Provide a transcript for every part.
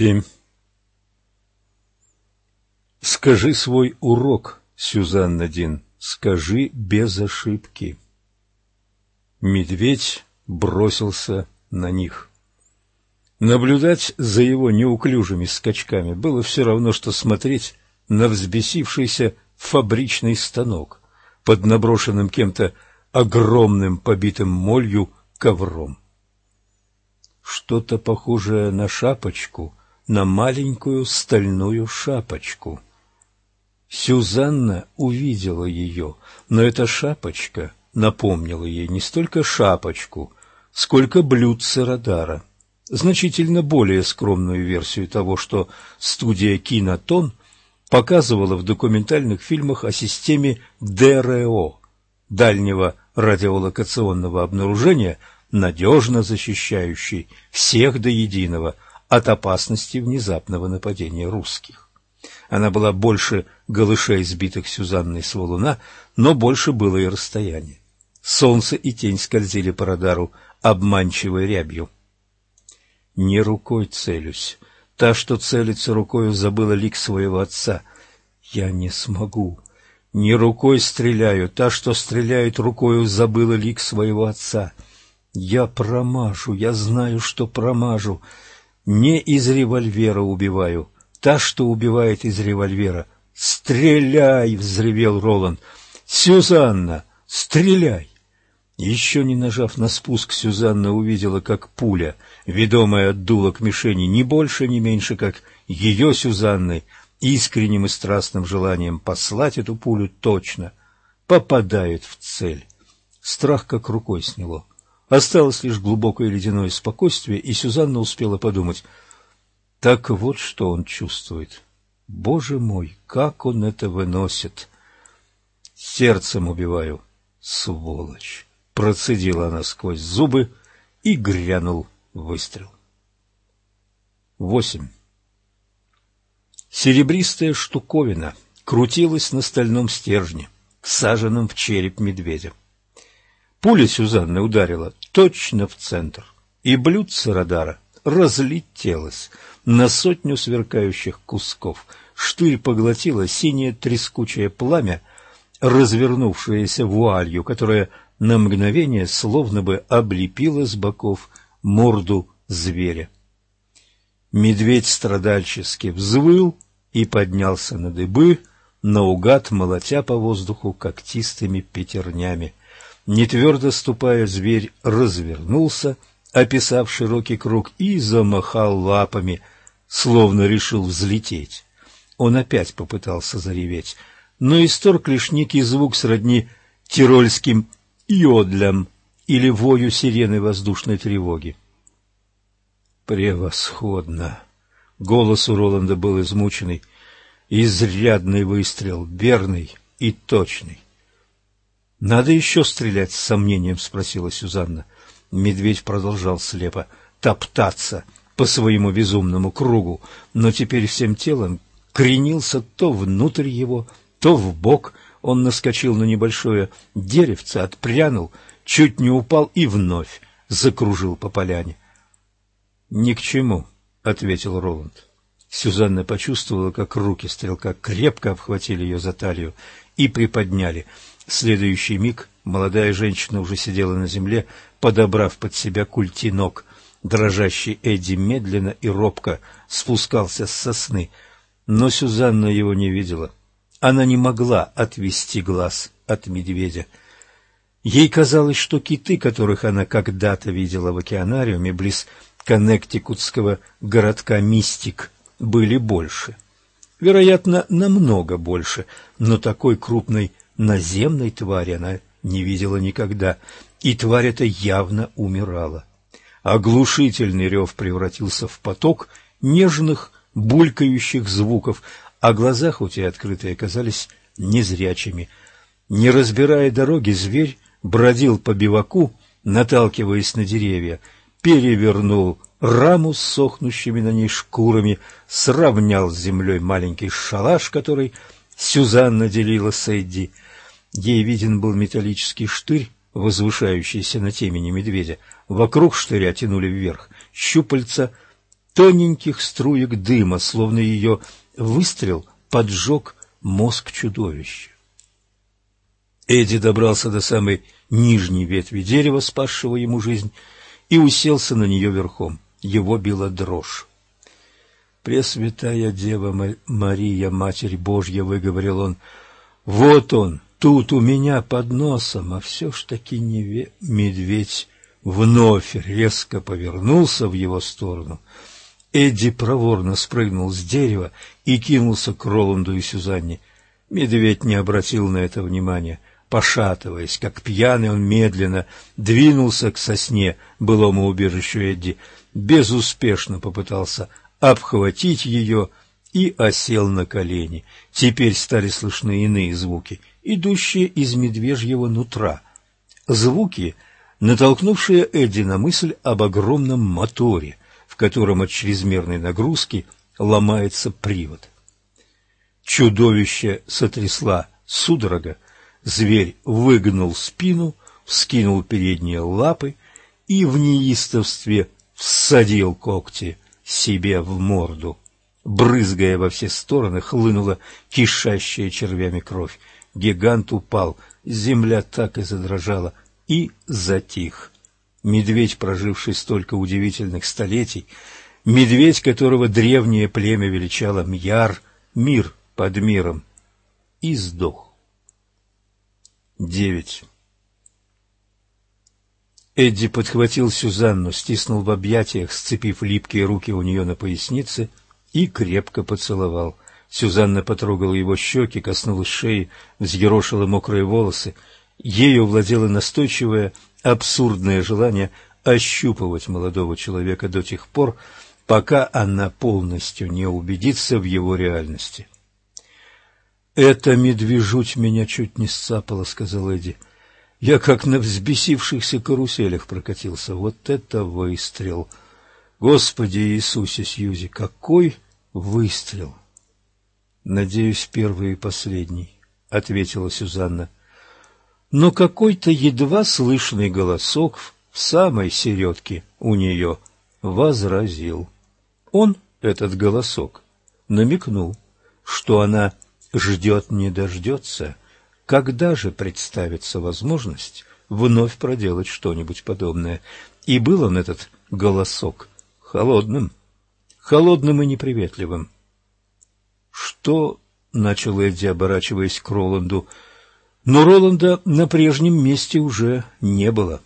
Семь. Скажи свой урок, Сюзанна Дин, скажи без ошибки. Медведь бросился на них. Наблюдать за его неуклюжими скачками было все равно, что смотреть на взбесившийся фабричный станок под наброшенным кем-то огромным побитым молью ковром. Что-то похожее на шапочку, на маленькую стальную шапочку. Сюзанна увидела ее, но эта шапочка напомнила ей не столько шапочку, сколько блюдце радара значительно более скромную версию того, что студия «Кинотон» показывала в документальных фильмах о системе ДРО – дальнего радиолокационного обнаружения, надежно защищающей всех до единого от опасности внезапного нападения русских. Она была больше голышей, сбитых Сюзанной с валуна, но больше было и расстояние. Солнце и тень скользили по радару обманчивой рябью. Не рукой целюсь. Та, что целится рукою, забыла лик своего отца. Я не смогу. Не рукой стреляю. Та, что стреляет рукою, забыла лик своего отца. Я промажу, я знаю, что промажу. Не из револьвера убиваю. Та, что убивает из револьвера. «Стреляй!» — взревел Роланд. «Сюзанна, стреляй!» Еще не нажав на спуск, Сюзанна увидела, как пуля, ведомая от дула к мишени, не больше, не меньше, как ее Сюзанной, искренним и страстным желанием послать эту пулю точно, попадает в цель. Страх как рукой сняло. Осталось лишь глубокое ледяное спокойствие, и Сюзанна успела подумать, так вот что он чувствует. Боже мой, как он это выносит! Сердцем убиваю, сволочь! Процедила она сквозь зубы и грянул выстрел. Восемь. Серебристая штуковина крутилась на стальном стержне, всаженном в череп медведя. Пуля Сюзанны ударила точно в центр, и блюдце радара разлетелось на сотню сверкающих кусков. Штырь поглотила синее трескучее пламя, развернувшееся вуалью, которая на мгновение словно бы облепила с боков морду зверя. Медведь страдальчески взвыл и поднялся на дыбы, наугад молотя по воздуху когтистыми пятернями. Нетвердо ступая, зверь развернулся, описав широкий круг, и замахал лапами, словно решил взлететь. Он опять попытался зареветь, но исторг лишь некий звук сродни тирольским йодлям или вою сирены воздушной тревоги. Превосходно! Голос у Роланда был измученный. Изрядный выстрел, верный и точный. — Надо еще стрелять, — с сомнением спросила Сюзанна. Медведь продолжал слепо топтаться по своему безумному кругу, но теперь всем телом кренился то внутрь его, то в бок, он наскочил на небольшое деревце, отпрянул, чуть не упал и вновь закружил по поляне. — Ни к чему, — ответил Роланд. Сюзанна почувствовала, как руки стрелка крепко обхватили ее за талию и приподняли. В следующий миг молодая женщина уже сидела на земле, подобрав под себя культи ног. Дрожащий Эдди медленно и робко спускался с сосны, но Сюзанна его не видела. — она не могла отвести глаз от медведя. Ей казалось, что киты, которых она когда-то видела в океанариуме близ коннектикутского городка Мистик, были больше. Вероятно, намного больше, но такой крупной наземной твари она не видела никогда, и тварь эта явно умирала. Оглушительный рев превратился в поток нежных булькающих звуков, а глаза, хоть и открытые, казались незрячими. Не разбирая дороги, зверь бродил по биваку, наталкиваясь на деревья, перевернул раму с сохнущими на ней шкурами, сравнял с землей маленький шалаш, который Сюзанна делила с Эдди. Ей виден был металлический штырь, возвышающийся на темени медведя. Вокруг штыря тянули вверх щупальца тоненьких струек дыма, словно ее выстрел поджег мозг чудовища. Эдди добрался до самой нижней ветви дерева, спасшего ему жизнь, и уселся на нее верхом. Его била дрожь. «Пресвятая Дева Мария, Матерь Божья!» — выговорил он. «Вот он, тут у меня под носом, а все ж таки не ве... медведь вновь резко повернулся в его сторону. Эдди проворно спрыгнул с дерева и кинулся к Роланду и Сюзанне. Медведь не обратил на это внимания. Пошатываясь, как пьяный, он медленно двинулся к сосне, былому убежищу Эдди, безуспешно попытался обхватить ее и осел на колени. Теперь стали слышны иные звуки, идущие из медвежьего нутра. Звуки, натолкнувшие Эдди на мысль об огромном моторе, в котором от чрезмерной нагрузки ломается привод. Чудовище сотрясла судорога, Зверь выгнул спину, вскинул передние лапы и в неистовстве всадил когти себе в морду. Брызгая во все стороны, хлынула кишащая червями кровь. Гигант упал, земля так и задрожала, и затих. Медведь, проживший столько удивительных столетий, медведь, которого древнее племя величало Мьяр, мир под миром, и сдох. Девять. Эдди подхватил Сюзанну, стиснул в объятиях, сцепив липкие руки у нее на пояснице и крепко поцеловал. Сюзанна потрогала его щеки, коснулась шеи, взъерошила мокрые волосы. Ею владело настойчивое, абсурдное желание ощупывать молодого человека до тех пор, пока она полностью не убедится в его реальности. «Эта медвежуть меня чуть не сцапала», — сказал Эдди. «Я как на взбесившихся каруселях прокатился. Вот это выстрел! Господи Иисусе Сьюзи, какой выстрел!» «Надеюсь, первый и последний», — ответила Сюзанна. Но какой-то едва слышный голосок в самой середке у нее возразил. Он, этот голосок, намекнул, что она ждет не дождется, когда же представится возможность вновь проделать что-нибудь подобное. И был он, этот голосок, холодным, холодным и неприветливым. «Что?» — начал Эдди, оборачиваясь к Роланду. Но Роланда на прежнем месте уже не было.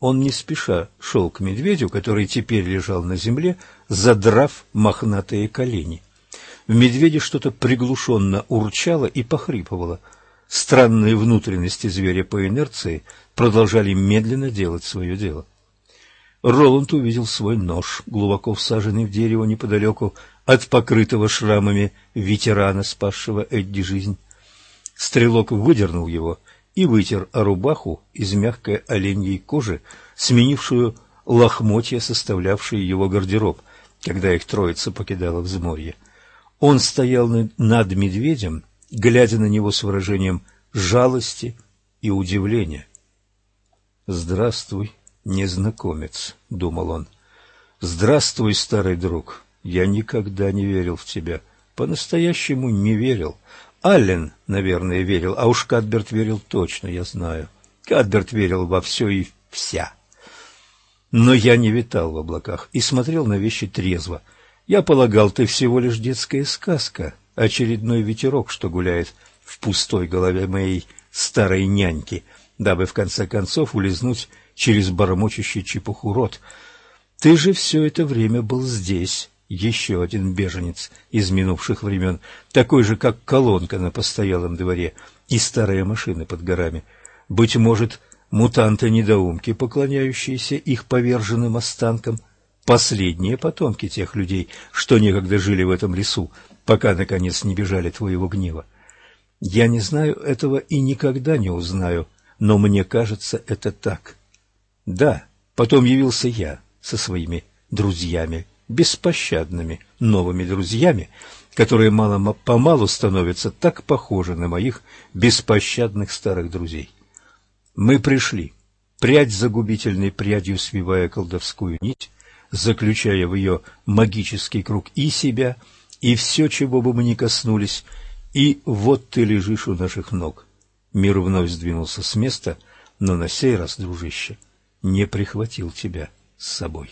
Он не спеша шел к медведю, который теперь лежал на земле, задрав мохнатые колени. В медведе что-то приглушенно урчало и похрипывало. Странные внутренности зверя по инерции продолжали медленно делать свое дело. Роланд увидел свой нож, глубоко всаженный в дерево неподалеку от покрытого шрамами ветерана, спасшего Эдди жизнь. Стрелок выдернул его и вытер о рубаху из мягкой оленьей кожи, сменившую лохмотья, составлявшие его гардероб, когда их троица покидала взморье. Он стоял над медведем, глядя на него с выражением жалости и удивления. «Здравствуй, незнакомец», — думал он. «Здравствуй, старый друг. Я никогда не верил в тебя. По-настоящему не верил. Аллен, наверное, верил, а уж Кадберт верил точно, я знаю. Кадберт верил во все и вся. Но я не витал в облаках и смотрел на вещи трезво — я полагал, ты всего лишь детская сказка, очередной ветерок, что гуляет в пустой голове моей старой няньки, дабы в конце концов улизнуть через бормочущий чепуху рот. Ты же все это время был здесь, еще один беженец из минувших времен, такой же, как колонка на постоялом дворе и старые машины под горами. Быть может, мутанты-недоумки, поклоняющиеся их поверженным останкам — последние потомки тех людей, что некогда жили в этом лесу, пока, наконец, не бежали твоего гнева. Я не знаю этого и никогда не узнаю, но мне кажется, это так. Да, потом явился я со своими друзьями, беспощадными новыми друзьями, которые мало-помалу становятся так похожи на моих беспощадных старых друзей. Мы пришли, прядь за губительной прядью свивая колдовскую нить, заключая в ее магический круг и себя, и все, чего бы мы ни коснулись, и вот ты лежишь у наших ног. Мир вновь сдвинулся с места, но на сей раз, дружище, не прихватил тебя с собой.